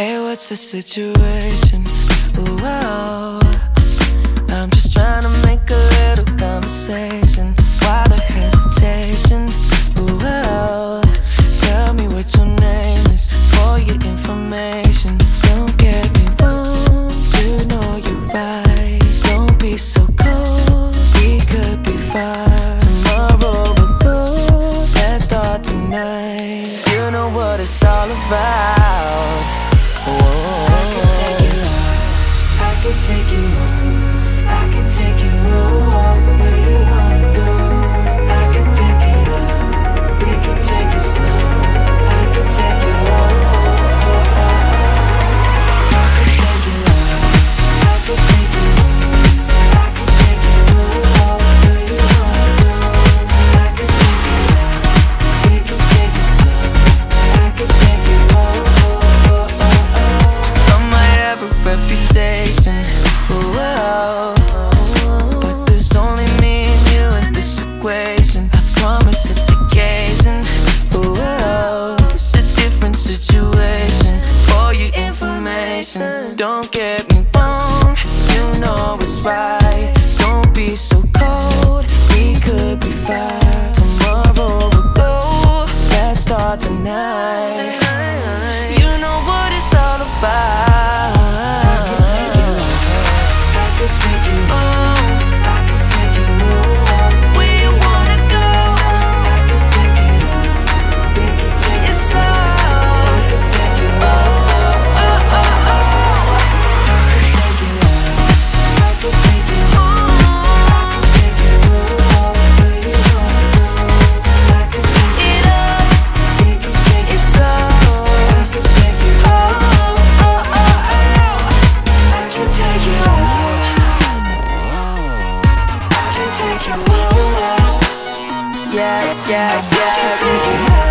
Hey, what's the situation? Oh. I'm just trying to make a little conversation. Why the hesitation? Oh. Tell me what your name is for your information. Don't get me wrong, you know you're right. Don't be so cold, we could be far. Tomorrow we'll go, let's start tonight. You know what it's all about. I can take you out, I can take you home, I can reputation, whoa, but there's only me and you in this equation. I promise occasion, whoa, it's a different situation. For your information, don't get me wrong, you know it's right. Don't be so cold, we could be fine. Yeah, yeah, yeah.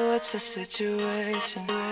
What's the situation?